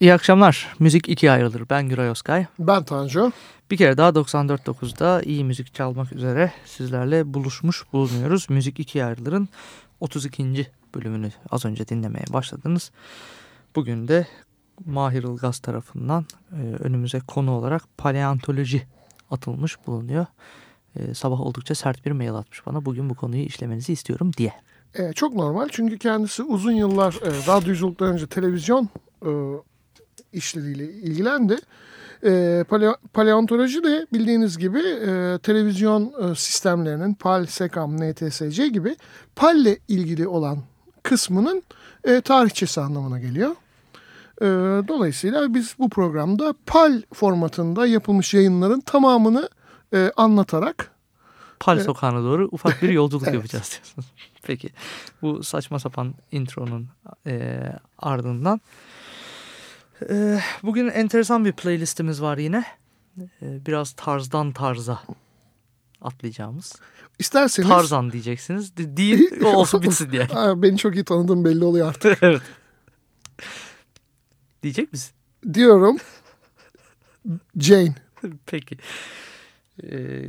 İyi akşamlar. Müzik ikiye ayrılır. Ben Güray Özkay. Ben Tanju. Bir kere daha 94.9'da iyi müzik çalmak üzere sizlerle buluşmuş bulunuyoruz. Müzik ikiye ayrılırın 32. bölümünü az önce dinlemeye başladınız. Bugün de Mahir Ilgaz tarafından e, önümüze konu olarak paleontoloji atılmış bulunuyor. E, sabah oldukça sert bir mail atmış bana. Bugün bu konuyu işlemenizi istiyorum diye. Ee, çok normal çünkü kendisi uzun yıllar e, radyoculuktan önce televizyon e, işleriyle ilgilendi. E, paleo, paleontoloji de bildiğiniz gibi e, televizyon e, sistemlerinin PAL, SECAM, NTSC gibi PAL ile ilgili olan kısmının e, tarihçesi anlamına geliyor. E, dolayısıyla biz bu programda PAL formatında yapılmış yayınların tamamını e, anlatarak Pal Evet. sokağına doğru ufak bir yolculuk Evet. yapacağız diyorsunuz. Peki bu saçma sapan intronun e, ardından e, bugün enteresan bir playlistimiz var yine. E, biraz tarzdan tarza atlayacağımız. isterseniz... Tarzan diyeceksiniz. De- değil o olsun bitsin diye. Aa, beni çok iyi tanıdığım belli oluyor artık. evet. Diyecek misin? Diyorum Jane. Peki. E,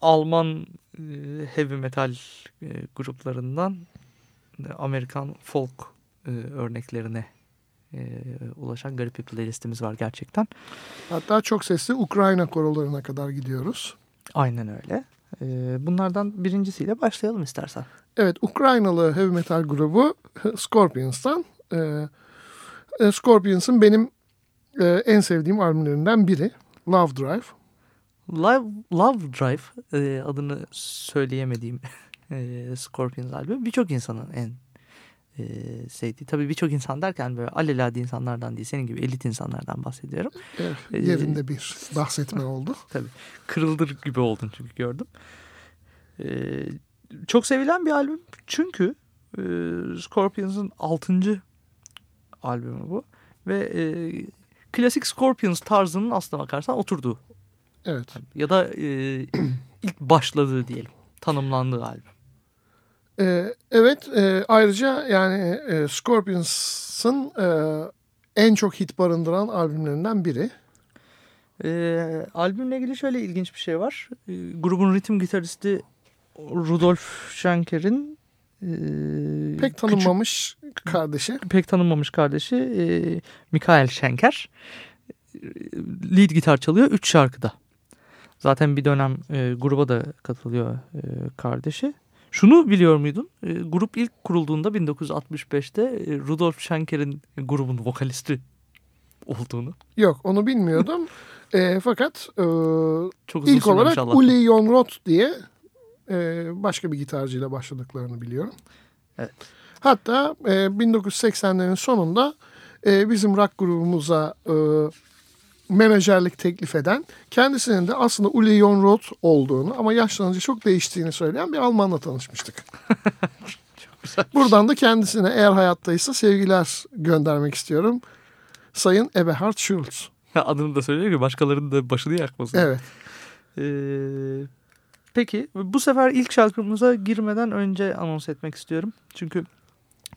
Alman e, heavy metal e, gruplarından Amerikan folk e, örneklerine e, ulaşan garip bir playlistimiz var gerçekten. Hatta çok sesli Ukrayna korolarına kadar gidiyoruz. Aynen öyle. E, bunlardan birincisiyle başlayalım istersen. Evet Ukraynalı heavy metal grubu Scorpions'tan. Ee, e, Scorpions'ın benim e, en sevdiğim albümlerinden biri. Love Drive. Love, Love Drive e, adını söyleyemediğim e, Scorpions albümü birçok insanın en e, sevdiği. Tabii birçok insan derken böyle alelade insanlardan değil senin gibi elit insanlardan bahsediyorum. Evet, yerinde bir bahsetme oldu. Tabii kırıldır gibi oldun çünkü gördüm. Ee, çok sevilen bir albüm çünkü e, Scorpions'ın 6. albümü bu. Ve e, klasik Scorpions tarzının aslına bakarsan oturduğu Evet. ya da e, ilk başladığı diyelim tanımlandığı albüm. Ee, evet e, ayrıca yani e, Scorpions'ın e, en çok hit barındıran albümlerinden biri. Ee, albümle ilgili şöyle ilginç bir şey var. Ee, grubun ritim gitaristi Rudolf Schenker'in e, Pek tanınmamış kardeşi. küçük- pek tanınmamış kardeşi e, Mikael Schenker e, lead gitar çalıyor 3 şarkıda. Zaten bir dönem e, gruba da katılıyor e, kardeşi. Şunu biliyor muydun? E, grup ilk kurulduğunda 1965'te e, Rudolf Schenker'in grubun vokalisti olduğunu. Yok onu bilmiyordum. E, fakat e, Çok İlk olarak Allah'tan. Uli Jon Roth diye e, başka bir gitarcıyla başladıklarını biliyorum. Evet. Hatta e, 1980'lerin sonunda e, bizim rock grubumuza e, menajerlik teklif eden kendisinin de aslında Uli Jon Roth olduğunu ama yaşlanınca çok değiştiğini söyleyen bir Almanla tanışmıştık. Buradan da kendisine eğer hayattaysa sevgiler göndermek istiyorum. Sayın Eberhard Schulz. Adını da söylüyor ki başkalarının da başını yakmasın. Evet. Ee, peki bu sefer ilk şarkımıza girmeden önce anons etmek istiyorum. Çünkü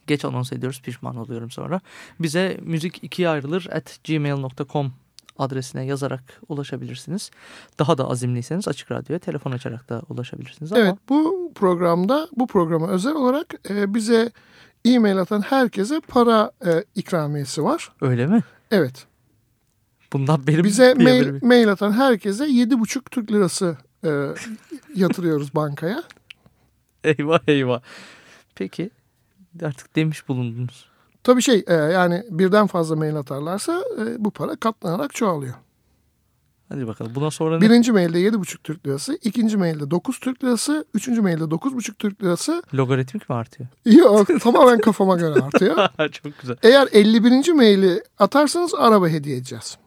geç anons ediyoruz pişman oluyorum sonra. Bize müzik ikiye ayrılır at gmail.com adresine yazarak ulaşabilirsiniz. Daha da azimliyseniz Açık Radyo'ya telefon açarak da ulaşabilirsiniz. Ama Evet bu programda bu programa özel olarak e, bize e-mail atan herkese para e, ikramiyesi var. öyle mi? Evet. Bundan benim Bize mail, mail atan herkese 7,5 Türk lirası e, yatırıyoruz bankaya. Eyvah eyvah. Peki artık demiş bulundunuz. Tabii şey e, yani birden fazla mail atarlarsa e, bu para katlanarak çoğalıyor. Hadi bakalım. Buna sonra ne? Birinci mailde 7,5 Türk lirası, ikinci mailde 9 Türk lirası, üçüncü mailde 9,5 Türk lirası. Logaritmik mi artıyor? Yok tamamen kafama göre artıyor. Çok güzel. Eğer 51. maili atarsanız araba hediye edeceğiz.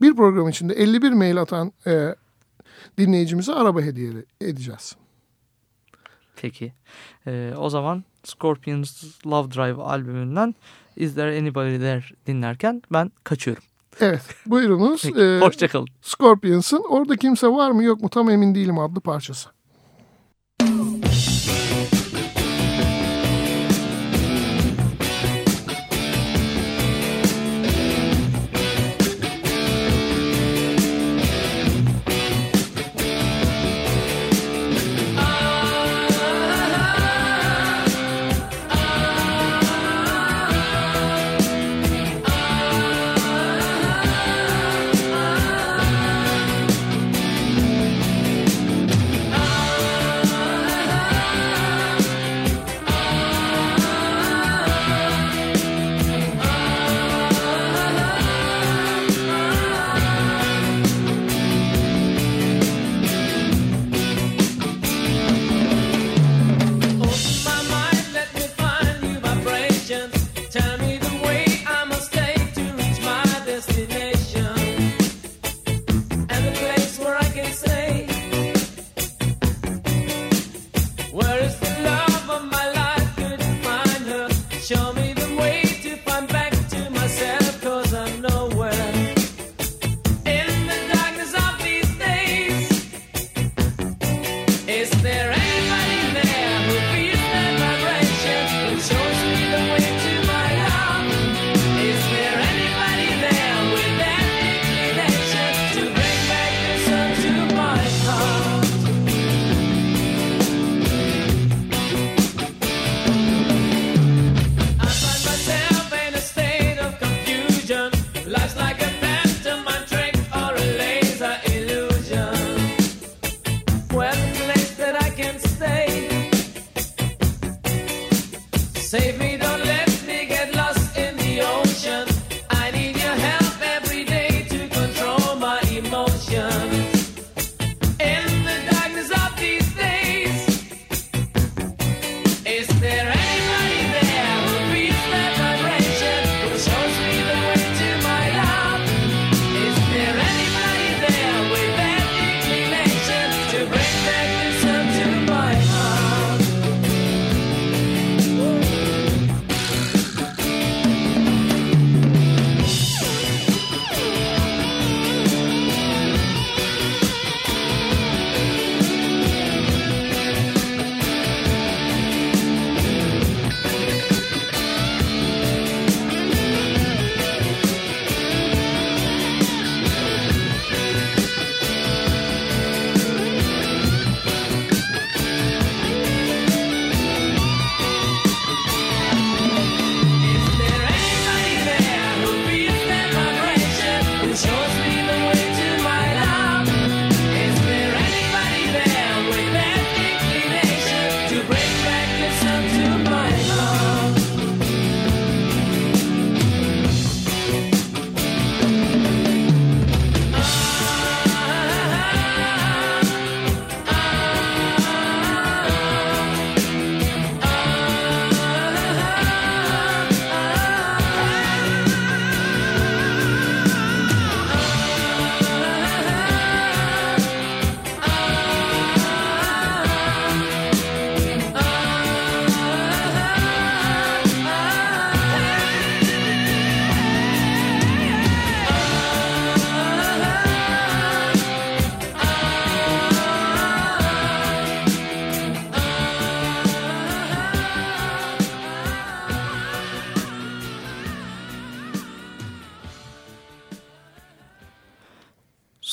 Bir program içinde 51 mail atan e, dinleyicimize araba hediye edeceğiz. Peki. Ee, o zaman Scorpions Love Drive albümünden Is There Anybody There dinlerken ben kaçıyorum. Evet buyurunuz. Peki, E, Hoşçakalın. Scorpions'ın Orada Kimse Var mı Yok mu Tam Emin Değilim adlı parçası.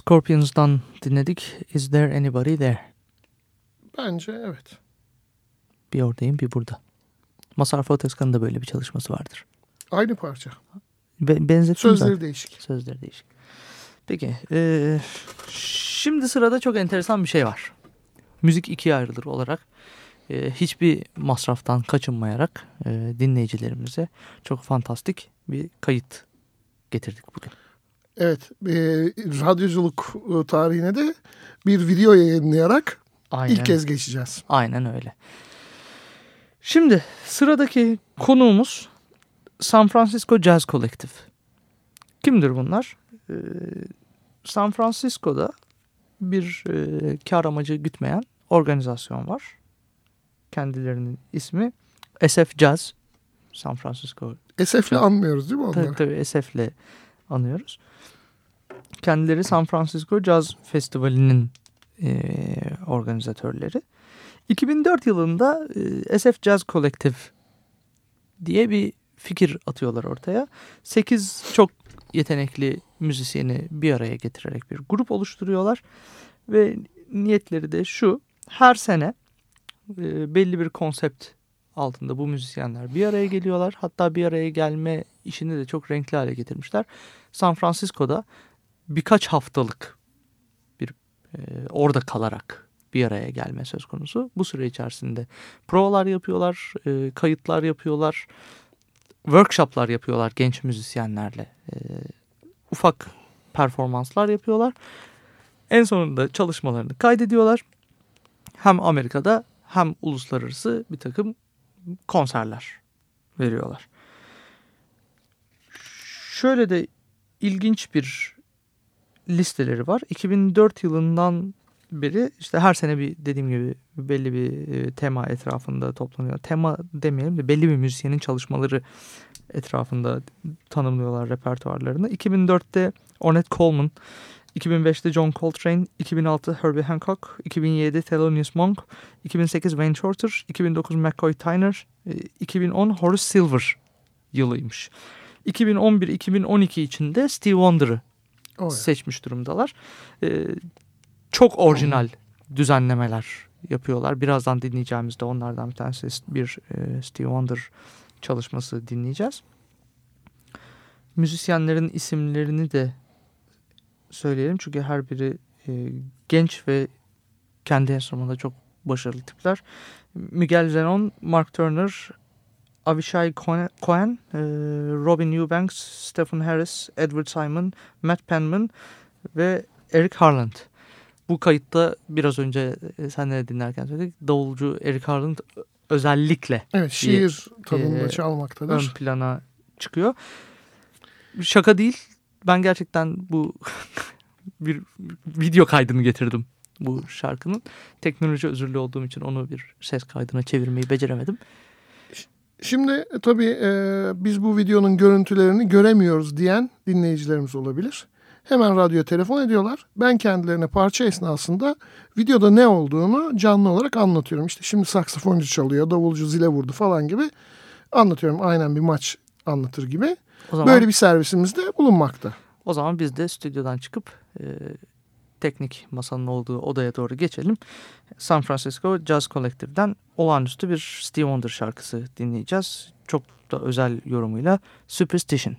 Scorpions'dan dinledik. Is there anybody there? Bence evet. Bir oradayım bir burada. Masar Fuat Özkan'ın da böyle bir çalışması vardır. Aynı parça. Be benzettim Sözleri zaten. değişik. Sözleri değişik. Peki. eee, şimdi sırada çok enteresan bir şey var. Müzik ikiye ayrılır olarak eee, hiçbir masraftan kaçınmayarak eee, dinleyicilerimize çok fantastik bir kayıt getirdik bugün. Evet, e, radyoculuk e, tarihine de bir video yayınlayarak Aynen. ilk kez geçeceğiz. Aynen öyle. Şimdi sıradaki konuğumuz San Francisco Jazz Collective. Kimdir bunlar? Ee, San Francisco'da bir e, kar amacı gütmeyen organizasyon var. Kendilerinin ismi SF Jazz. San Francisco. SF'le anmıyoruz değil mi onları? Tabii tabii SF'le anıyoruz. Kendileri San Francisco Jazz Festivali'nin e, organizatörleri. 2004 yılında e, SF Jazz Collective diye bir fikir atıyorlar ortaya. 8 çok yetenekli müzisyeni bir araya getirerek bir grup oluşturuyorlar. Ve niyetleri de şu. Her sene e, belli bir konsept altında bu müzisyenler bir araya geliyorlar. Hatta bir araya gelme işini de çok renkli hale getirmişler. San Francisco'da birkaç haftalık bir e, orada kalarak bir araya gelme söz konusu. Bu süre içerisinde provalar yapıyorlar, e, kayıtlar yapıyorlar, workshoplar yapıyorlar genç müzisyenlerle. E, ufak performanslar yapıyorlar. En sonunda çalışmalarını kaydediyorlar. Hem Amerika'da hem uluslararası bir takım konserler veriyorlar. Şöyle de ilginç bir listeleri var. 2004 yılından beri işte her sene bir dediğim gibi belli bir e, tema etrafında toplanıyor. Tema demeyelim de belli bir müzisyenin çalışmaları etrafında tanımlıyorlar repertuarlarını. 2004'te Ornette Coleman, 2005'te John Coltrane, 2006 Herbie Hancock, 2007 Thelonious Monk, 2008 Wayne Shorter, 2009 McCoy Tyner, 2010 Horace Silver yılıymış. 2011-2012 içinde Steve Wonder'ı Oh, seçmiş durumdalar. Ee, çok orijinal düzenlemeler yapıyorlar. Birazdan dinleyeceğimizde onlardan bir tanesi bir e, Steve Wonder çalışması dinleyeceğiz. Müzisyenlerin isimlerini de söyleyelim çünkü her biri e, genç ve kendi enstrümanında çok başarılı tipler. Miguel Zenon, Mark Turner, Avishai Cohen, e, Robin Eubanks, Stephen Harris, Edward Simon, Matt Penman ve Eric Harland. Bu kayıtta biraz önce e, senle dinlerken söyledik. Davulcu Eric Harland özellikle Evet şiir tadında e, çalmaktadır. ön plana çıkıyor. Şaka değil. Ben gerçekten bu bir video kaydını getirdim bu şarkının. Teknoloji özürlü olduğum için onu bir ses kaydına çevirmeyi beceremedim. Şimdi e, tabii e, biz bu videonun görüntülerini göremiyoruz diyen dinleyicilerimiz olabilir. Hemen radyoya telefon ediyorlar. Ben kendilerine parça esnasında videoda ne olduğunu canlı olarak anlatıyorum. İşte şimdi saksafoncu çalıyor, davulcu zile vurdu falan gibi anlatıyorum. Aynen bir maç anlatır gibi. O zaman, Böyle bir servisimizde bulunmakta. O zaman biz de stüdyodan çıkıp e, teknik masanın olduğu odaya doğru geçelim. San Francisco Jazz Collective'den olağanüstü bir Steve Wonder şarkısı dinleyeceğiz. Çok da özel yorumuyla Superstition.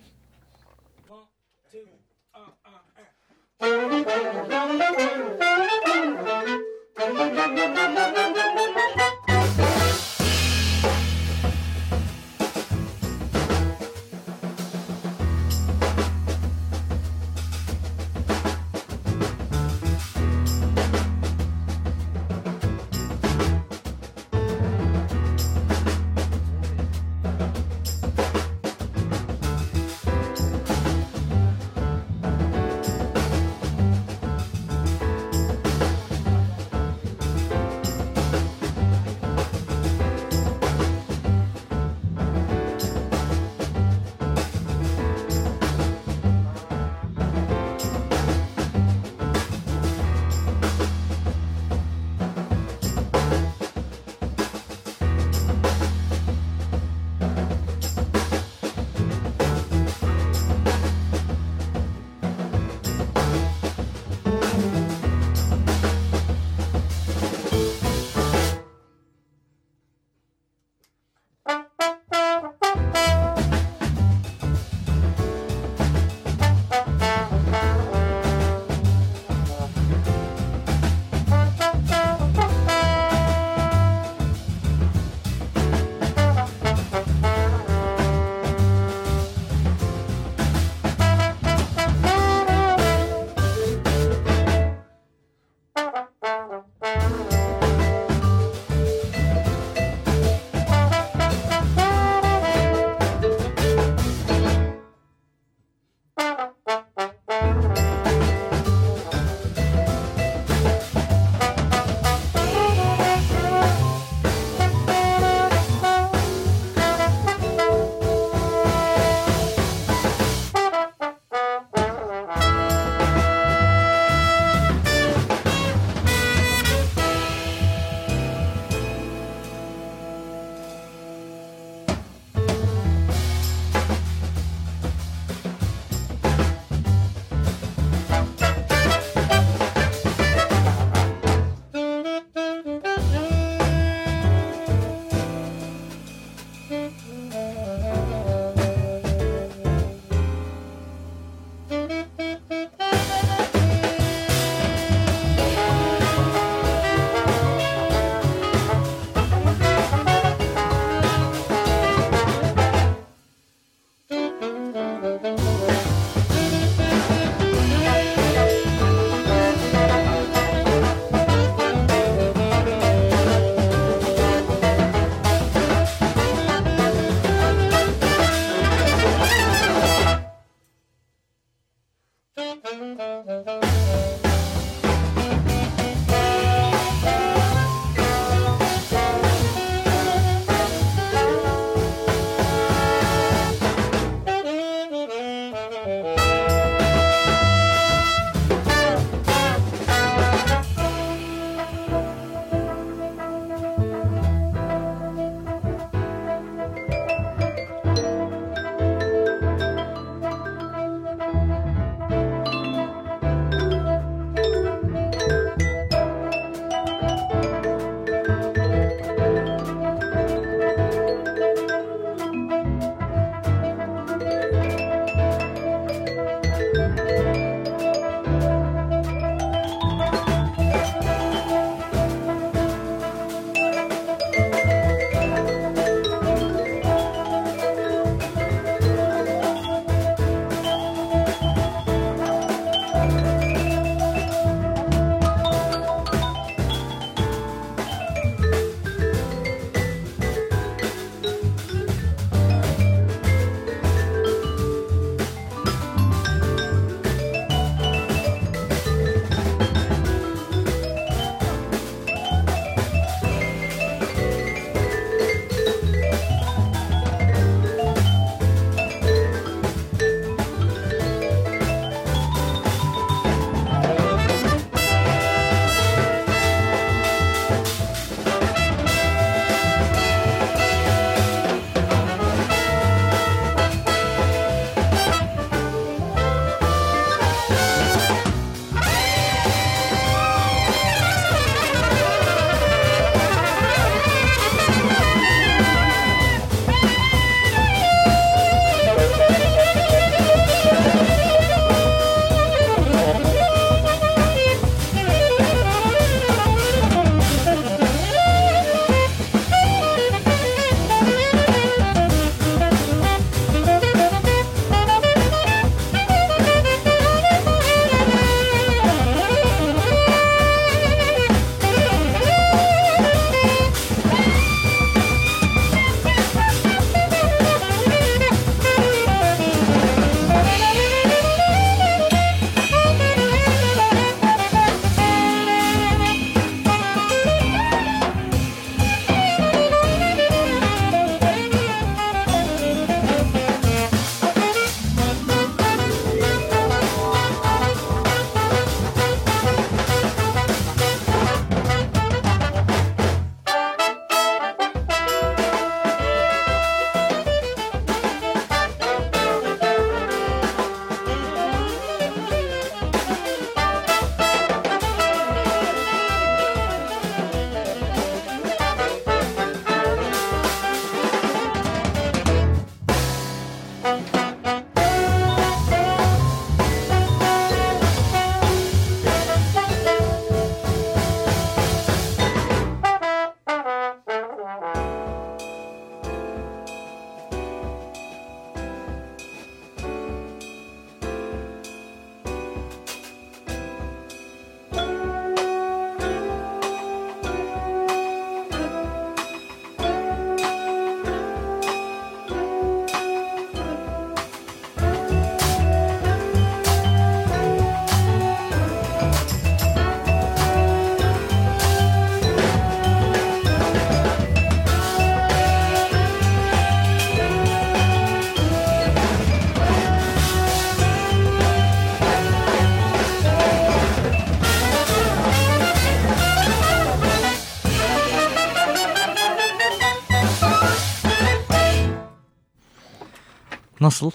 Nasıl?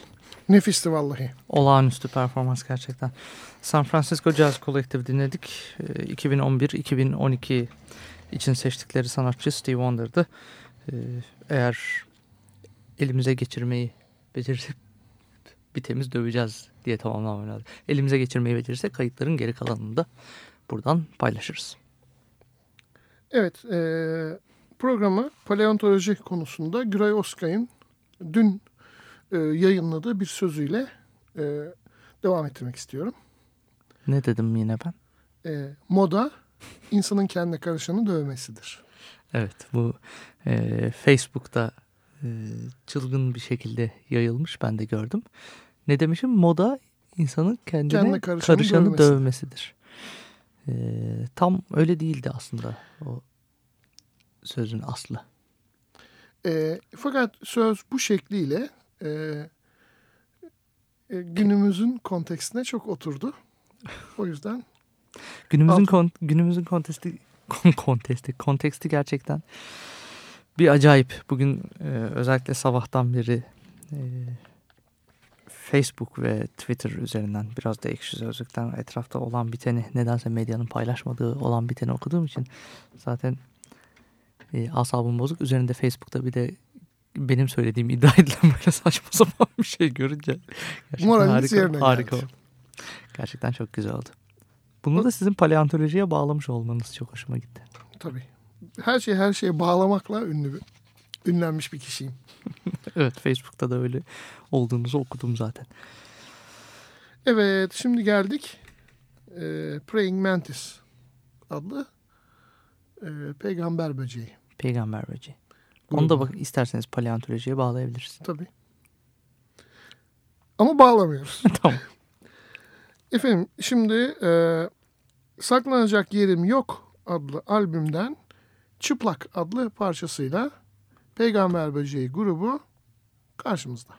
Nefisti vallahi. Olağanüstü performans gerçekten. San Francisco Jazz Collective dinledik. Ee, 2011-2012 için seçtikleri sanatçı Steve Wonder'dı. Ee, eğer elimize geçirmeyi becerirsek bir temiz döveceğiz diye tamamlamam lazım. Elimize geçirmeyi becerirsek kayıtların geri kalanını da buradan paylaşırız. Evet, e, programı paleontoloji konusunda Güray Oskay'ın dün e, yayınladığı bir sözüyle e, devam ettirmek istiyorum. Ne dedim yine ben? E, moda insanın kendine karışanı dövmesidir. Evet bu e, Facebook'ta e, çılgın bir şekilde yayılmış ben de gördüm. Ne demişim? Moda insanın kendine Kendine karışanı karışanı, dövmesidir. dövmesidir. E, tam öyle değildi aslında o sözün aslı. E, fakat söz bu şekliyle e, e, günümüzün kontekstine çok oturdu. O yüzden Günümüzün Altın- kon, günümüzün kontesti kontesti konteksti gerçekten bir acayip. Bugün e, özellikle sabahtan beri e, Facebook ve Twitter üzerinden biraz da ekşi sözlükten etrafta olan biteni nedense medyanın paylaşmadığı olan biteni okuduğum için zaten e, asabım bozuk. Üzerinde Facebook'ta bir de benim söylediğim iddia edilen böyle saçma sapan bir şey görünce gerçekten yerine harika, harika geldi. Gerçekten çok güzel oldu. Bunu da sizin paleontolojiye bağlamış olmanız çok hoşuma gitti. tabii her şey her şeye bağlamakla ünlü bir, ünlenmiş bir kişiyim. Evet Facebook'ta da öyle olduğunuzu okudum zaten. Evet şimdi geldik e, Praying Mantis adlı e, peygamber böceği. Peygamber böceği. Onu da bak isterseniz paleontolojiye bağlayabiliriz. Tabii. Ama bağlamıyoruz. tamam. Efendim şimdi e, Saklanacak Yerim Yok adlı albümden Çıplak adlı parçasıyla Peygamber Böceği grubu karşımızda.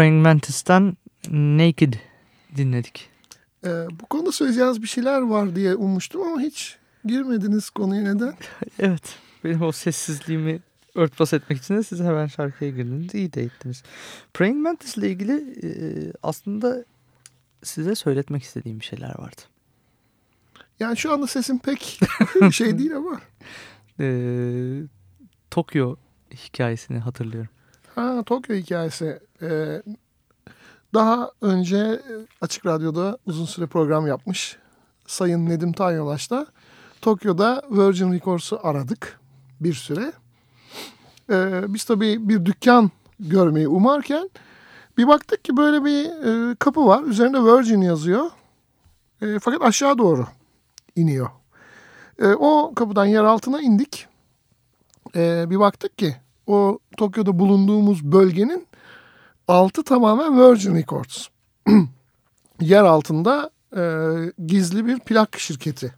Praying Mantis'ten Naked dinledik. Ee, bu konuda söyleyeceğiniz bir şeyler var diye ummuştum ama hiç girmediniz konuya neden? Evet benim o sessizliğimi örtbas etmek için de siz hemen şarkıya girdiniz. İyi de ettiniz. Praying Mantis ile ilgili e, aslında size söyletmek istediğim bir şeyler vardı. Yani şu anda sesim pek şey değil ama. E, Tokyo hikayesini hatırlıyorum. Ha, Tokyo hikayesi. Ee, daha önce Açık Radyo'da uzun süre program yapmış Sayın Nedim Tanyolaş'ta Tokyo'da Virgin Records'u aradık bir süre. Ee, biz tabii bir dükkan görmeyi umarken bir baktık ki böyle bir e, kapı var. Üzerinde Virgin yazıyor. E, fakat aşağı doğru iniyor. E, o kapıdan yer altına indik. E, bir baktık ki o Tokyo'da bulunduğumuz bölgenin altı tamamen Virgin Records. yer altında e, gizli bir plak şirketi.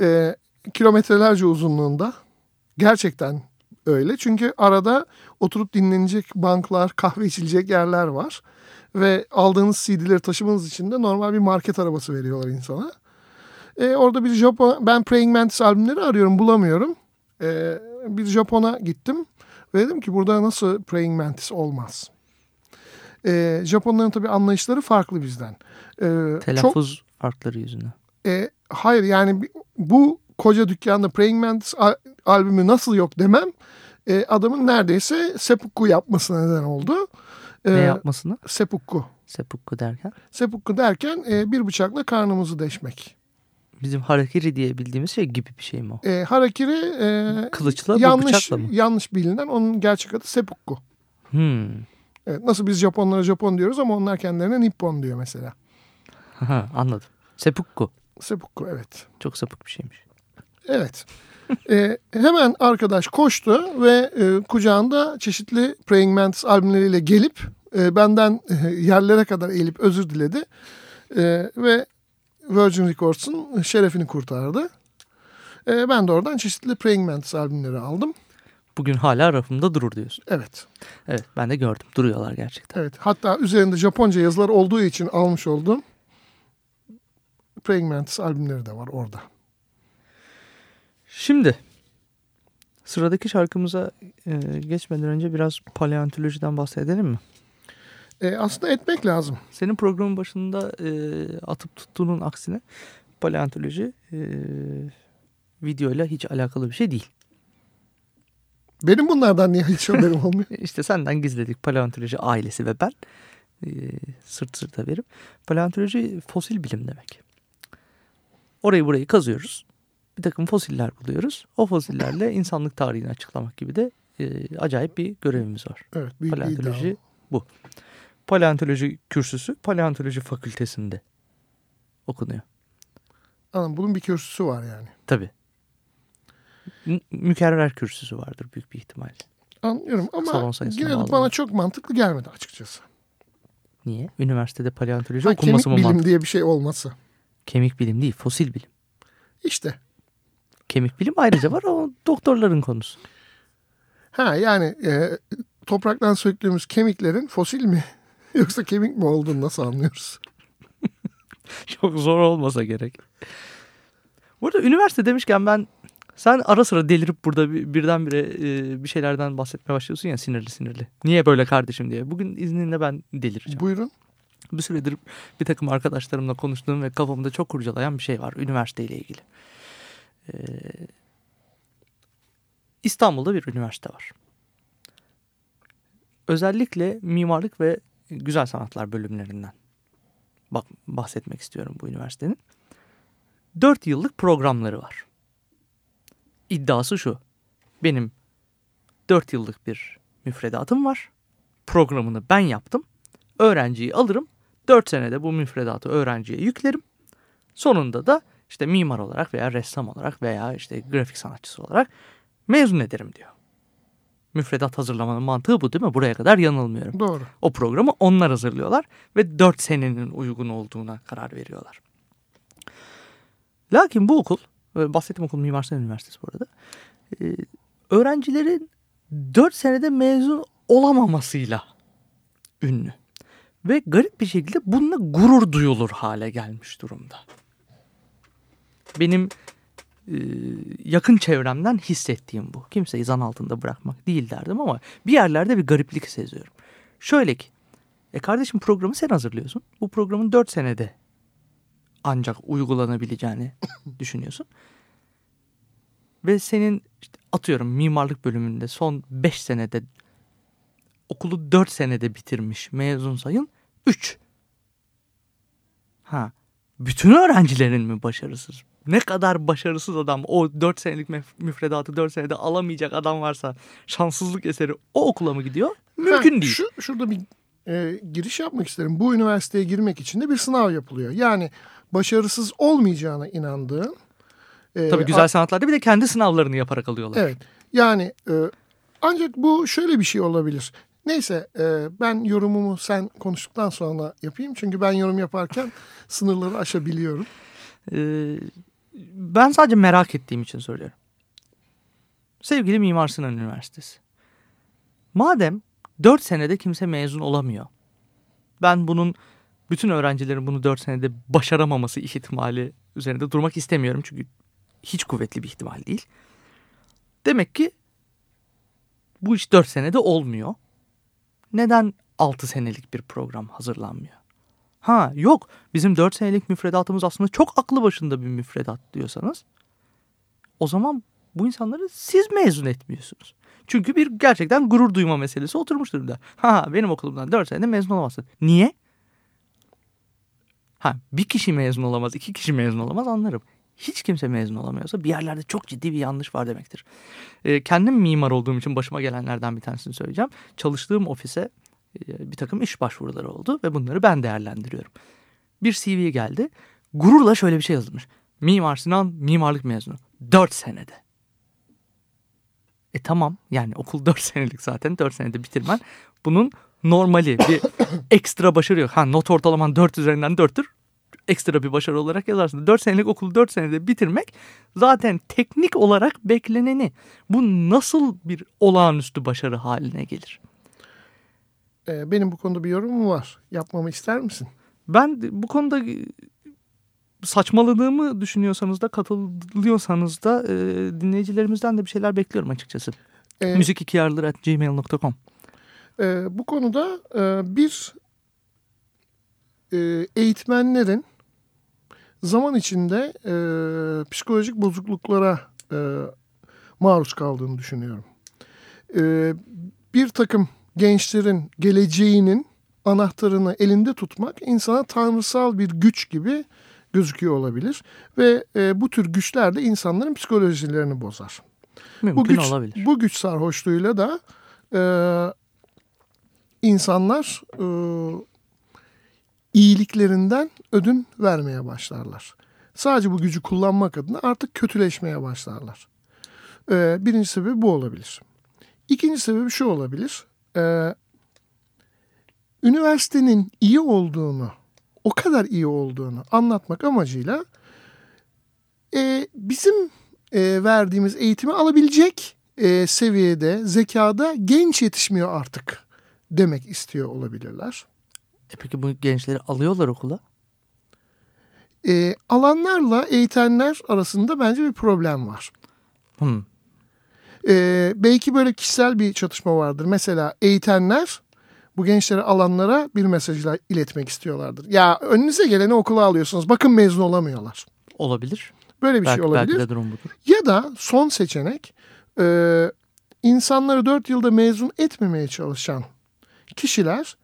E, kilometrelerce uzunluğunda. Gerçekten öyle. Çünkü arada oturup dinlenecek banklar, kahve içilecek yerler var. Ve aldığınız CD'leri taşımanız için de normal bir market arabası veriyorlar insana. E, orada bir Japon, ben Praying Mantis albümleri arıyorum bulamıyorum. E, bir Japon'a gittim. Ve dedim ki burada nasıl Praying Mantis olmaz. E, Japonların tabii anlayışları farklı bizden. E, Telaffuz çok, farkları yüzünden. E, hayır yani bu koca dükkanda Praying Mantis al albümü nasıl yok demem e, adamın neredeyse seppuku yapmasına neden oldu. E, ne yapmasını? Seppuku. Seppuku derken? Seppuku derken e, bir bıçakla karnımızı deşmek. Bizim harakiri diye bildiğimiz şey gibi bir şey mi o? E, harakiri e, kılıçla yanlış, bıçakla mı? Yanlış bilinen onun gerçek adı seppuku. Hmm. Evet, nasıl biz Japonlara Japon diyoruz ama onlar kendilerine Nippon diyor mesela. Ha, anladım. Seppuku. Seppuku evet. Çok sapık bir şeymiş. Evet. e, hemen arkadaş koştu ve e, kucağında çeşitli Praying Mantis albümleriyle gelip e, benden e, yerlere kadar eğilip özür diledi. E, ve Virgin Records'un şerefini kurtardı. E, ben de oradan çeşitli Praying Mantis albümleri aldım. bugün hala rafımda durur diyorsun. Evet. Evet ben de gördüm. Duruyorlar gerçekten. Evet. Hatta üzerinde Japonca yazılar olduğu için almış olduğum Praying Mantis albümleri de var orada. Şimdi sıradaki şarkımıza e, geçmeden önce biraz paleontolojiden bahsedelim mi? E, aslında etmek lazım. Senin programın başında e, atıp tuttuğunun aksine paleontoloji e, videoyla hiç alakalı bir şey değil. Benim bunlardan niye hiç haberim olmuyor? İşte senden gizledik paleontoloji ailesi ve ben e, sırt sırta verip paleontoloji fosil bilim demek. Orayı burayı kazıyoruz. Bir takım fosiller buluyoruz. O fosillerle insanlık tarihini açıklamak gibi de e, acayip bir görevimiz var. Evet. Büyük. Paleontoloji bu. Paleontoloji kürsüsü paleontoloji fakültesinde okunuyor. Anladım. Bunun bir kürsüsü var yani. Tabii. Mü- mükerrer kürsüsü vardır büyük bir ihtimalle. Anlıyorum ama yine de bana çok mantıklı gelmedi açıkçası. Niye? Üniversitede paleontoloji Ha, kemik okunması mı bilim mantıklı? diye bir şey olmasa. Kemik bilim değil, fosil bilim. İşte. Kemik bilim ayrıca var o doktorların konusu. Ha yani e, topraktan söktüğümüz kemiklerin fosil mi yoksa kemik mi olduğunu nasıl anlıyoruz? Çok zor olmasa gerek. Burada üniversite demişken ben sen ara sıra delirip burada bir- birdenbire e, bir şeylerden bahsetmeye başlıyorsun ya sinirli sinirli. Niye böyle kardeşim diye. Bugün izninle ben delireceğim. Buyurun. Bir süredir bir takım arkadaşlarımla konuştuğum ve kafamda çok kurcalayan bir şey var üniversiteyle ilgili. Ee, İstanbul'da bir üniversite var. Özellikle mimarlık ve güzel sanatlar bölümlerinden bak, bahsetmek istiyorum bu üniversitenin. 4 yıllık programları var. İddiası şu. Benim 4 yıllık bir müfredatım var. Programını ben yaptım. Öğrenciyi alırım. 4 senede bu müfredatı öğrenciye yüklerim. Sonunda da işte mimar olarak veya ressam olarak veya işte grafik sanatçısı olarak mezun ederim diyor. Müfredat hazırlamanın mantığı bu değil mi? Buraya kadar yanılmıyorum. Doğru. O programı onlar hazırlıyorlar ve 4 senenin uygun olduğuna karar veriyorlar. Lakin bu okul, e, bahsettiğim okul Mimar Sinan Üniversitesi bu arada, e, öğrencilerin 4 senede mezun olamamasıyla ünlü. Ve garip bir şekilde bununla gurur duyulur hale gelmiş durumda. Benim yakın çevremden hissettiğim bu. Kimseyi zan altında bırakmak değil derdim ama bir yerlerde bir gariplik seziyorum. Şöyle ki, e kardeşim programı sen hazırlıyorsun. Bu programın 4 senede ancak uygulanabileceğini düşünüyorsun. Ve senin işte atıyorum mimarlık bölümünde son 5 senede okulu 4 senede bitirmiş mezun sayın 3. Ha, bütün öğrencilerin mi başarısız? Ne kadar başarısız adam o 4 senelik müfredatı 4 senede alamayacak adam varsa şanssızlık eseri o okula mı gidiyor? Mümkün Ha, değil. Şu, şurada bir e, giriş yapmak isterim. Bu üniversiteye girmek için de bir sınav yapılıyor. Yani başarısız olmayacağına inandığın. e, Tabii güzel sanatlarda bir de kendi sınavlarını yaparak alıyorlar. Evet. Yani e, ancak bu şöyle bir şey olabilir. Neyse e, ben yorumumu sen konuştuktan sonra yapayım. Çünkü ben yorum yaparken sınırları aşabiliyorum. Ee, ben sadece merak ettiğim için söylüyorum. Sevgili Mimar Sinan Üniversitesi. Madem 4 senede kimse mezun olamıyor. Ben bunun bütün öğrencilerin bunu 4 senede başaramaması ihtimali üzerinde durmak istemiyorum. Çünkü hiç kuvvetli bir ihtimal değil. Demek ki bu iş 4 senede olmuyor. Neden 6 senelik bir program hazırlanmıyor? Ha yok bizim 4 senelik müfredatımız aslında çok aklı başında bir müfredat diyorsanız o zaman bu insanları siz mezun etmiyorsunuz. Çünkü bir gerçekten gurur duyma meselesi oturmuş durumda. Ha benim okulumdan 4 senede mezun olamazsın. Niye? Ha bir kişi mezun olamaz, iki kişi mezun olamaz anlarım. Hiç kimse mezun olamıyorsa bir yerlerde çok ciddi bir yanlış var demektir. Ee, kendim mimar olduğum için başıma gelenlerden bir tanesini söyleyeceğim. Çalıştığım ofise e, bir takım iş başvuruları oldu ve bunları ben değerlendiriyorum. Bir CV geldi. Gururla şöyle bir şey yazılmış. Mimar Sinan mimarlık mezunu. 4 senede. E tamam yani okul 4 senelik zaten 4 senede bitirmen. Bunun normali bir ekstra başarı yok. Ha not ortalaman 4 üzerinden 4'tür. ekstra bir başarı olarak yazarsınız. 4 senelik okulu 4 senede bitirmek zaten teknik olarak bekleneni. Bu nasıl bir olağanüstü başarı haline gelir? Ee, benim bu konuda bir yorumum var. Yapmamı ister misin? Ben bu konuda e, saçmaladığımı düşünüyorsanız da katılıyorsanız da e, dinleyicilerimizden de bir şeyler bekliyorum açıkçası. Ee, Müzik gmail.com e, bu konuda e, bir e, eğitmenlerin zaman içinde e, psikolojik bozukluklara e, maruz kaldığını düşünüyorum. E, bir takım gençlerin geleceğinin anahtarını elinde tutmak insana tanrısal bir güç gibi gözüküyor olabilir. Ve e, bu tür güçler de insanların psikolojilerini bozar. Mümkün Bu güç, olabilir. bu güç sarhoşluğuyla da e, insanlar e, iyiliklerinden ödün vermeye başlarlar. Sadece bu gücü kullanmak adına artık kötüleşmeye başlarlar. E, birinci sebebi bu olabilir. İkinci sebebi şu olabilir. E, üniversitenin iyi olduğunu, o kadar iyi olduğunu anlatmak amacıyla e, bizim e, verdiğimiz eğitimi alabilecek e, seviyede, zekada genç yetişmiyor artık demek istiyor olabilirler. E peki bu gençleri alıyorlar okula? E, alanlarla eğitenler arasında bence bir problem var. Hmm. E, belki böyle kişisel bir çatışma vardır. Mesela eğitenler bu gençleri alanlara bir mesajla iletmek istiyorlardır. Ya önünüze geleni okula alıyorsunuz. Bakın mezun olamıyorlar. Olabilir. Böyle bir belki, şey olabilir. belki de durum budur. Ya da son seçenek e, insanları dört yılda mezun etmemeye çalışan kişiler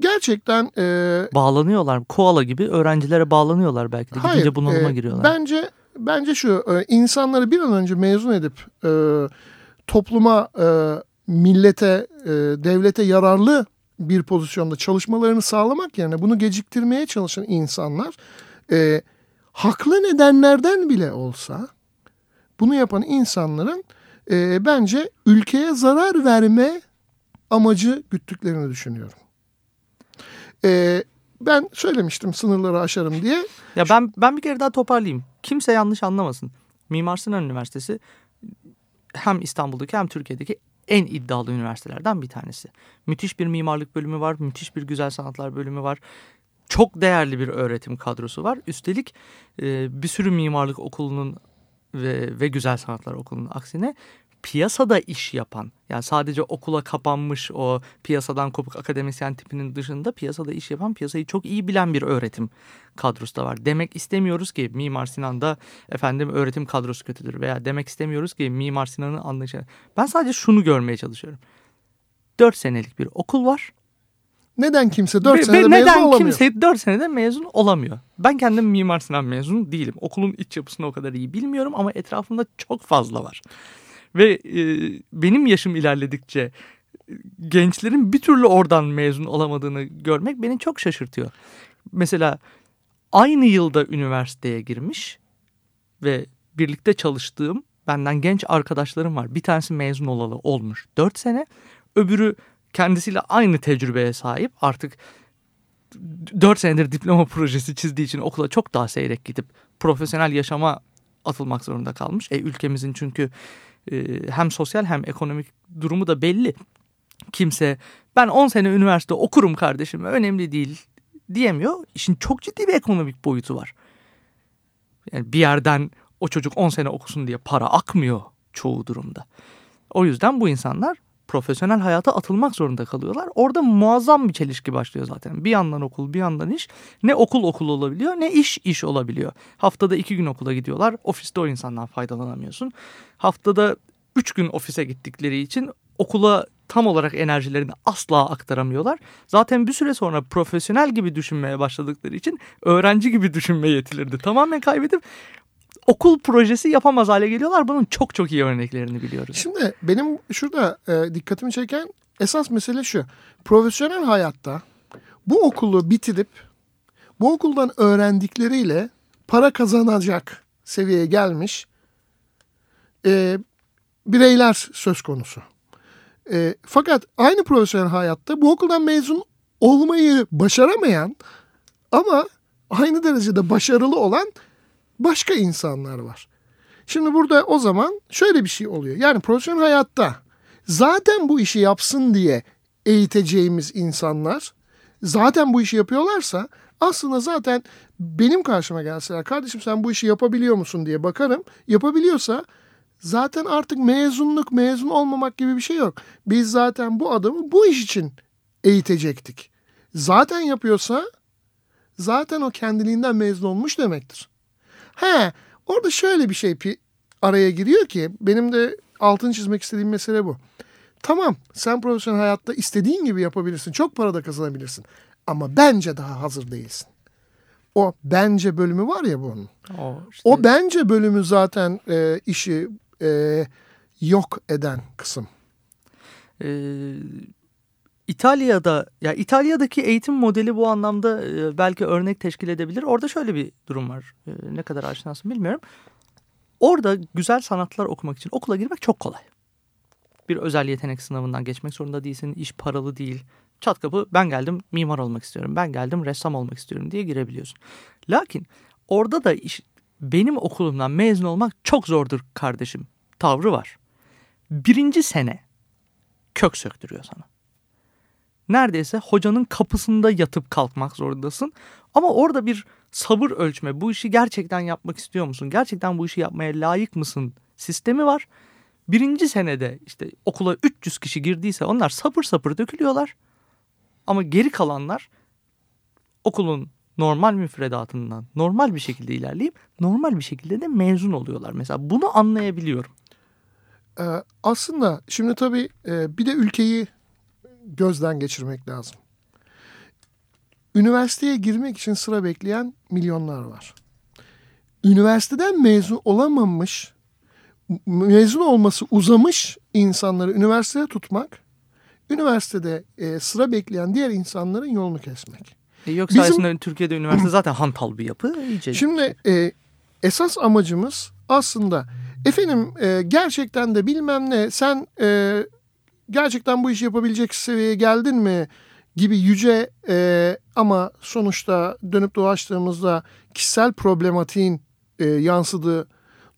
gerçekten e, Bağlanıyorlar. Koala gibi öğrencilere bağlanıyorlar belki de. hayır Gidince bunalıma e, giriyorlar. bence bence şu e, insanları bir an önce mezun edip e, topluma e, millete e, devlete yararlı bir pozisyonda çalışmalarını sağlamak yerine bunu geciktirmeye çalışan insanlar e, haklı nedenlerden bile olsa bunu yapan insanların e, bence ülkeye zarar verme amacı güttüklerini düşünüyorum. E, ben söylemiştim sınırları aşarım diye. Ya ben ben bir kere daha toparlayayım. Kimse yanlış anlamasın. Mimar Sinan Üniversitesi hem İstanbul'daki hem Türkiye'deki en iddialı üniversitelerden bir tanesi. Müthiş bir mimarlık bölümü var, müthiş bir güzel sanatlar bölümü var. Çok değerli bir öğretim kadrosu var. Üstelik e, bir sürü mimarlık okulunun ve, ve güzel sanatlar okulunun aksine piyasada iş yapan yani sadece okula kapanmış o piyasadan kopuk akademisyen tipinin dışında piyasada iş yapan piyasayı çok iyi bilen bir öğretim kadrosu da var. Demek istemiyoruz ki Mimar Sinan'da efendim öğretim kadrosu kötüdür veya demek istemiyoruz ki Mimar Sinan'ın anlayışı. Ben sadece şunu görmeye çalışıyorum. 4 senelik bir okul var. Neden kimse 4 Ve- senede ve mezun neden olamıyor? kimse 4 senede mezun olamıyor? Ben kendim Mimar Sinan mezunu değilim. Okulun iç yapısını o kadar iyi bilmiyorum ama etrafımda çok fazla var. Ve e, benim yaşım ilerledikçe e, gençlerin bir türlü oradan mezun olamadığını görmek beni çok şaşırtıyor. Mesela aynı yılda üniversiteye girmiş ve birlikte çalıştığım benden genç arkadaşlarım var. Bir tanesi mezun olalı olmuş 4 sene. Öbürü kendisiyle aynı tecrübeye sahip. Artık 4 senedir diploma projesi çizdiği için okula çok daha seyrek gidip profesyonel yaşama atılmak zorunda kalmış. E, ülkemizin çünkü e, hem sosyal hem ekonomik durumu da belli. Kimse ben 10 sene üniversite okurum kardeşim önemli değil diyemiyor. İşin çok ciddi bir ekonomik boyutu var. Yani bir yerden o çocuk 10 sene okusun diye para akmıyor çoğu durumda. O yüzden bu insanlar profesyonel hayata atılmak zorunda kalıyorlar. Orada muazzam bir çelişki başlıyor zaten. Bir yandan okul bir yandan iş. Ne okul okul olabiliyor ne iş iş olabiliyor. Haftada iki gün okula gidiyorlar. Ofiste o insandan faydalanamıyorsun. Haftada üç gün ofise gittikleri için okula tam olarak enerjilerini asla aktaramıyorlar. Zaten bir süre sonra profesyonel gibi düşünmeye başladıkları için öğrenci gibi düşünme yetilerini tamamen kaybedip okul projesi yapamaz hale geliyorlar. Bunun çok çok iyi örneklerini biliyoruz. Şimdi benim şurada e, dikkatimi çeken esas mesele şu. Profesyonel hayatta bu okulu bitirip bu okuldan öğrendikleriyle para kazanacak seviyeye gelmiş e, bireyler söz konusu. E, fakat aynı profesyonel hayatta bu okuldan mezun olmayı başaramayan ama aynı derecede başarılı olan başka insanlar var. Şimdi burada o zaman şöyle bir şey oluyor. Yani profesyonel hayatta zaten bu işi yapsın diye eğiteceğimiz insanlar zaten bu işi yapıyorlarsa aslında zaten benim karşıma gelseler kardeşim sen bu işi yapabiliyor musun diye bakarım. Yapabiliyorsa zaten artık mezunluk mezun olmamak gibi bir şey yok. Biz zaten bu adamı bu iş için eğitecektik. Zaten yapıyorsa zaten o kendiliğinden mezun olmuş demektir. He orada şöyle bir şey araya giriyor ki benim de altını çizmek istediğim mesele bu. Tamam sen profesyonel hayatta istediğin gibi yapabilirsin. Çok para da kazanabilirsin. Ama bence daha hazır değilsin. O bence bölümü var ya bunun. O, işte, O bence bölümü zaten e, işi e, yok eden kısım. e, İtalya'da ya İtalya'daki eğitim modeli bu anlamda e, belki örnek teşkil edebilir. Orada şöyle bir durum var. E, ne kadar aşinasın bilmiyorum. Orada güzel sanatlar okumak için okula girmek çok kolay. Bir özel yetenek sınavından geçmek zorunda değilsin. İş paralı değil. Çat kapı ben geldim mimar olmak istiyorum. Ben geldim ressam olmak istiyorum diye girebiliyorsun. Lakin orada da iş, benim okulumdan mezun olmak çok zordur kardeşim tavrı var. Birinci sene kök söktürüyor sana. Neredeyse hocanın kapısında yatıp kalkmak zorundasın. Ama orada bir sabır ölçme. Bu işi gerçekten yapmak istiyor musun? Gerçekten bu işi yapmaya layık mısın? Sistemi var. Birinci senede işte okula 300 kişi girdiyse onlar sapır sapır dökülüyorlar. Ama geri kalanlar okulun normal müfredatından normal bir şekilde ilerleyip normal bir şekilde de mezun oluyorlar. Mesela bunu anlayabiliyorum. Ee, aslında şimdi tabii e, bir de ülkeyi gözden geçirmek lazım. Üniversiteye girmek için sıra bekleyen milyonlar var. Üniversiteden mezun olamamış, mezun olması uzamış insanları üniversiteye tutmak, üniversitede e, sıra bekleyen diğer insanların yolunu kesmek. E yok Bizim- sayesinde Türkiye'de üniversite zaten hantal bir yapı. İyice Şimdi e, esas amacımız aslında efendim e, gerçekten de bilmem ne sen e, gerçekten bu işi yapabilecek seviyeye geldin mi gibi yüce e, ama sonuçta dönüp dolaştığımızda kişisel problematiğin e, yansıdığı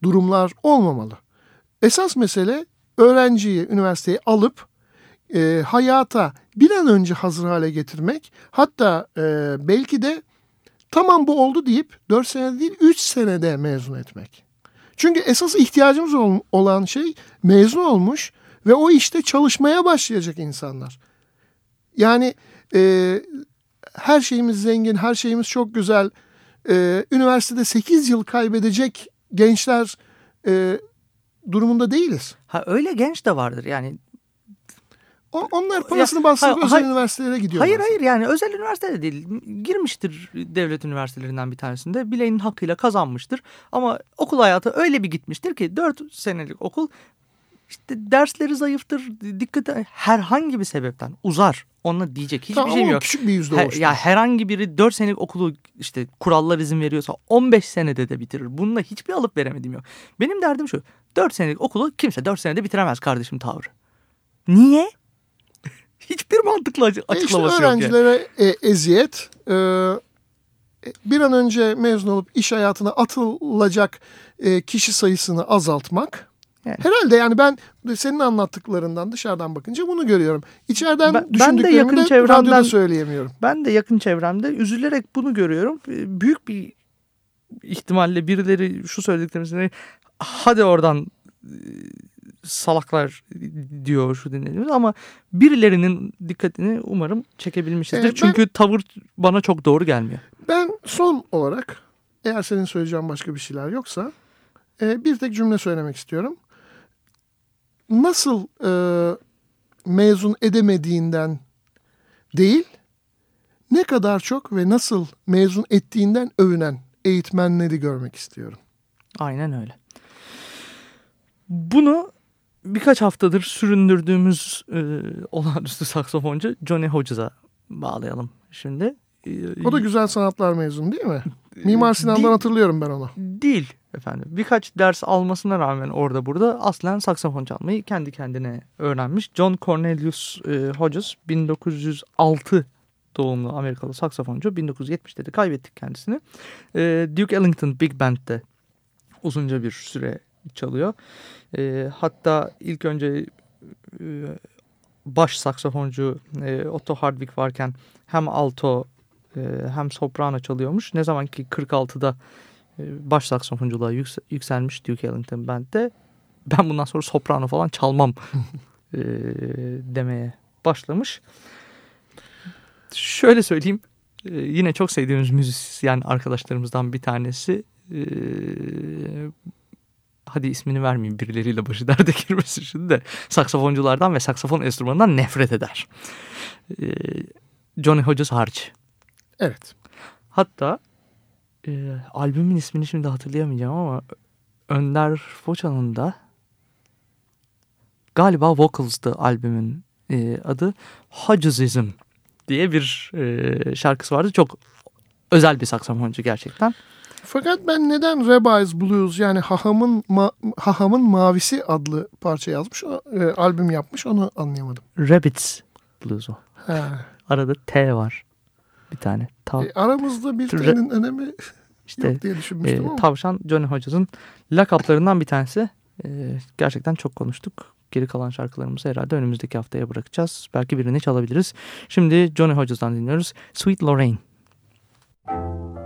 durumlar olmamalı. Esas mesele öğrenciyi üniversiteye alıp e, hayata bir an önce hazır hale getirmek. Hatta e, belki de tamam bu oldu deyip 4 senede değil 3 senede mezun etmek. Çünkü esas ihtiyacımız ol- olan şey mezun olmuş ve o işte çalışmaya başlayacak insanlar. Yani e, her şeyimiz zengin, her şeyimiz çok güzel. E, üniversitede 8 yıl kaybedecek gençler e, durumunda değiliz. Ha öyle genç de vardır yani. O, onlar parasını bastırıp özel hayır. üniversitelere gidiyorlar. Hayır hayır yani özel üniversitede değil. Girmiştir devlet üniversitelerinden bir tanesinde. Bileğinin hakkıyla kazanmıştır. Ama okul hayatı öyle bir gitmiştir ki 4 senelik okul işte dersleri zayıftır. Dikkat herhangi bir sebepten uzar. Onunla diyecek hiçbir Tamam, şeyim yok. küçük bir yüzde Her- ya herhangi biri 4 senelik okulu işte kurallar izin veriyorsa 15 senede de bitirir. Bununla hiçbir alıp veremediğim yok. Benim derdim şu. 4 senelik okulu kimse 4 senede bitiremez kardeşim tavrı. Niye? Hiçbir mantıklı açı- E işte açıklaması yok. yani. öğrencilere e, eziyet, e, e, bir an önce mezun olup iş hayatına atılacak e, kişi sayısını azaltmak. Yani. Herhalde yani ben senin anlattıklarından dışarıdan bakınca bunu görüyorum. İçeriden Ben- ben de düşündüklerimi yakın de çevremden- radyoda söyleyemiyorum. Ben de yakın çevremde üzülerek bunu görüyorum. Ee, Büyük bir ihtimalle birileri şu söylediklerimizden hadi oradan e, salaklar diyor şu dinlediğimiz ama birilerinin dikkatini umarım çekebilmişizdir. Ee, ben- Çünkü tavır bana çok doğru gelmiyor. Ben son olarak eğer senin söyleyeceğin başka bir şeyler yoksa e, bir tek cümle söylemek istiyorum. Nasıl e, mezun edemediğinden değil, ne kadar çok ve nasıl mezun ettiğinden övünen eğitmenleri görmek istiyorum. Aynen öyle. Bunu birkaç haftadır süründürdüğümüz e, olağanüstü saksafoncu Johnny Hodges'a bağlayalım şimdi. E, O da güzel sanatlar mezunu değil mi? Mimar Sinan'dan Değil. hatırlıyorum ben onu. Değil efendim. Birkaç ders almasına rağmen orada burada aslen saksafon çalmayı kendi kendine öğrenmiş. John Cornelius e, Hodges 1906 doğumlu Amerikalı saksafoncu. 1970'te de kaybettik kendisini. E, Duke Ellington Big Band'de uzunca bir süre çalıyor. E, hatta ilk önce e, baş saksafoncu e, Otto Hardwick varken hem alto e, hem soprano çalıyormuş. Ne zaman ki 46'da e, baş saksafonculuğa yüksel, yükselmiş Duke Ellington Band'de ben bundan sonra soprano falan çalmam e, demeye başlamış. Şöyle söyleyeyim e, yine çok sevdiğimiz müzisyen arkadaşlarımızdan bir tanesi e, hadi ismini vermeyeyim birileriyle başı derde girmesi şimdi de saksafonculardan ve saksafon enstrümanından nefret eder. E, Johnny Hodges hariç. Evet. Hatta e, albümün ismini şimdi hatırlayamayacağım ama Önder Foça'nın da galiba Vocals'tı albümün e, adı Hodgesism diye bir e, şarkısı vardı. Çok özel bir saksafoncu gerçekten. Fakat ben neden Rabbis Blues yani Haham'ın ma Haham'ın Mavisi adlı parça yazmış, e, albüm yapmış onu anlayamadım. Rabbits Blues o. He. Arada T var bir tane. Ta E, aramızda bir T'nin önemi işte yok diye düşünmüştüm e, ama. tavşan Johnny Hodges'ın lakaplarından bir tanesi. E, gerçekten çok konuştuk. Geri kalan şarkılarımızı herhalde önümüzdeki haftaya bırakacağız. Belki birini çalabiliriz. Şimdi Johnny Hodges'dan dinliyoruz. Sweet Lorraine. Evet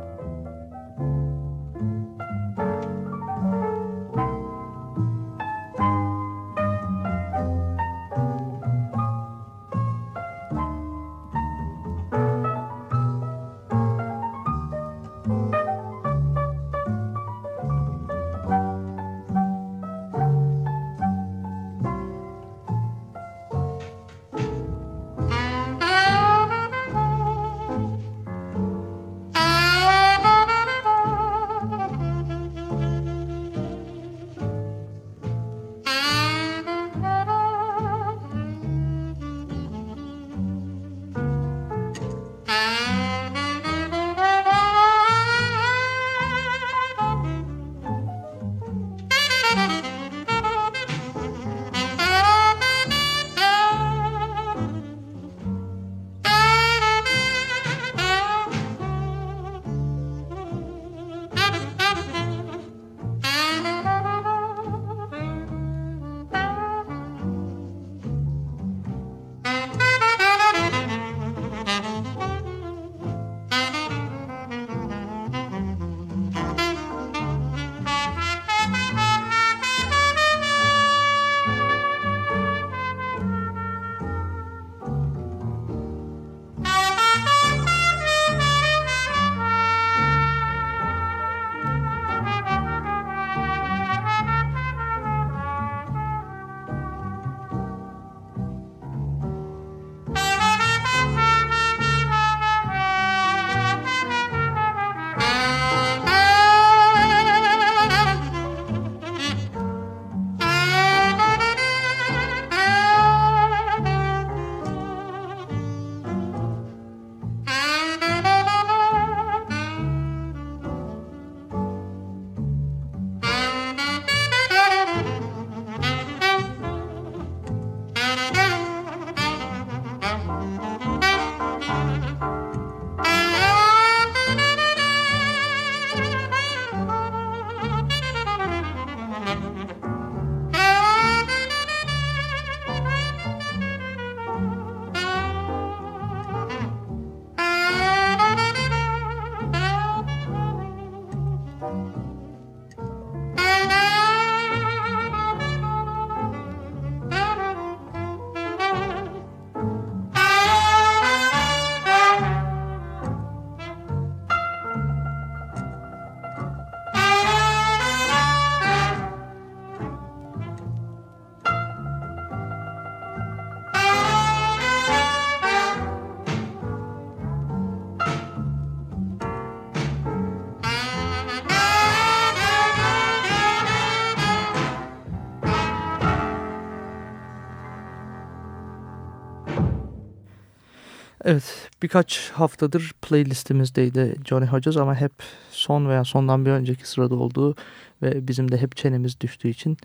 birkaç haftadır playlistimizdeydi Johnny Hodges ama hep son veya sondan bir önceki sırada olduğu ve bizim de hep çenemiz düştüğü için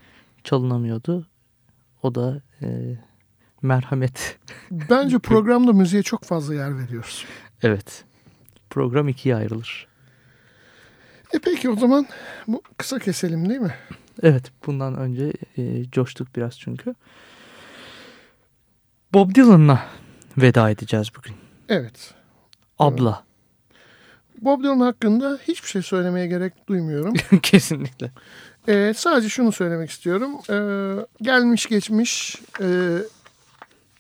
çalınamıyordu. O da e, merhamet. Bence programda müziğe çok fazla yer veriyoruz. Evet. Program ikiye ayrılır. E peki o zaman bu kısa keselim değil mi? Evet bundan önce e, coştuk biraz çünkü. Bob Dylan'la veda edeceğiz bugün. Evet. Abla. Bob Dylan hakkında hiçbir şey söylemeye gerek duymuyorum. Kesinlikle. Ee, sadece şunu söylemek istiyorum. Ee, gelmiş geçmiş e,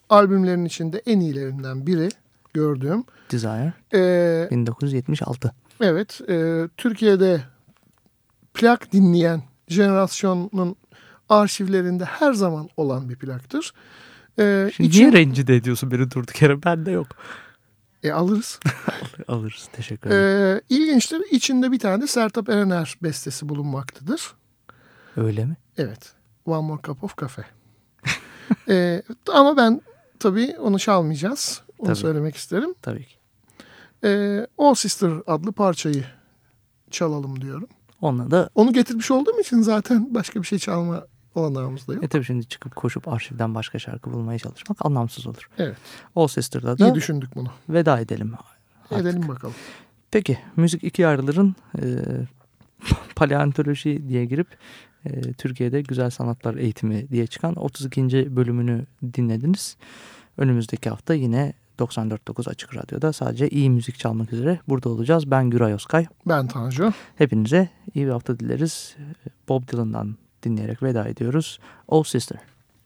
albümlerin içinde en iyilerinden biri gördüğüm. Desire Ee, 1976. evet, e, Türkiye'de plak dinleyen jenerasyonun arşivlerinde her zaman olan bir plaktır. Ee, Şimdi için- niye rencide ediyorsun beni durduk yere? Bende yok. E, alırız. Alırız. Teşekkür ederim. Ee, ilginçtir. İçinde bir tane de Sertab Erener bestesi bulunmaktadır. Öyle mi? Evet. One More Cup of Cafe. Ee, ama ben tabii onu çalmayacağız. Onu Tabii. söylemek isterim. Tabii ki. Ee, All Sister adlı parçayı çalalım diyorum. Onunla da Onu getirmiş olduğum için zaten başka bir şey çalma olanağımız da yok. e tabii şimdi çıkıp koşup arşivden başka şarkı bulmaya çalışmak anlamsız olur. Evet. All Sister'da İyi da düşündük bunu. veda edelim. artık. Edelim bakalım. Peki müzik iki ayrıların e, paleontoloji diye girip e, Türkiye'de güzel sanatlar eğitimi diye çıkan 32. bölümünü dinlediniz. Önümüzdeki hafta yine 94.9 Açık Radyo'da sadece iyi müzik çalmak üzere burada olacağız. Ben Güray Özkay. Ben Tanju. Hepinize iyi bir hafta dileriz. Bob Dylan'dan dinleyerek veda ediyoruz. All Sister.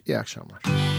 İyi akşamlar.